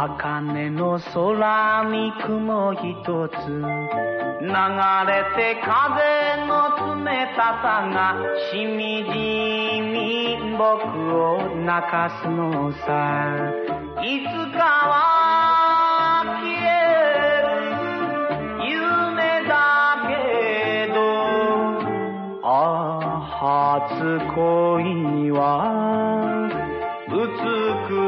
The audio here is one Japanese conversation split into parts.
雨の空に雲一つ。流れて風の冷たさがしみじみ僕を泣かすのさ。いつかは消える夢だけど。あ初恋は美しい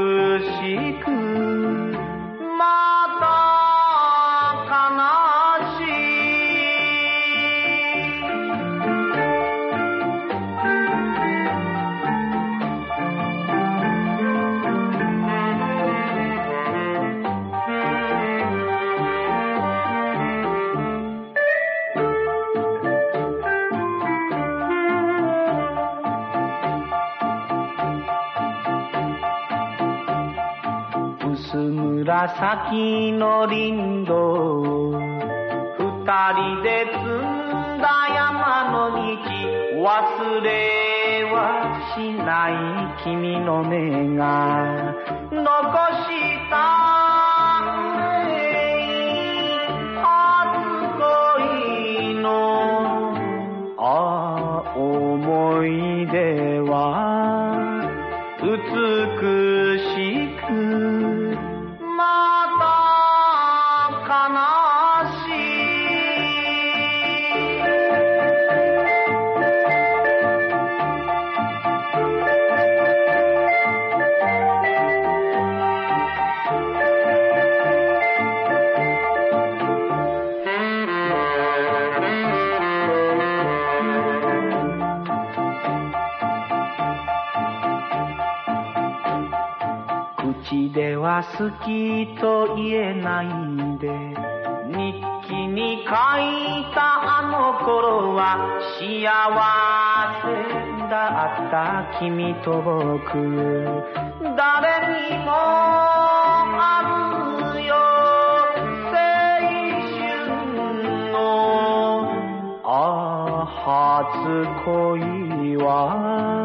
薄紫の林道二人で積んだ山の道忘れはしない君の目が。残した初恋の。ああ思い出は。美し口では好きと言えないんで。日記に書いたあの頃は幸せだった君と僕。誰にもあるよ。青春の。ああ初恋は。